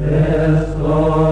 Yes, Lord.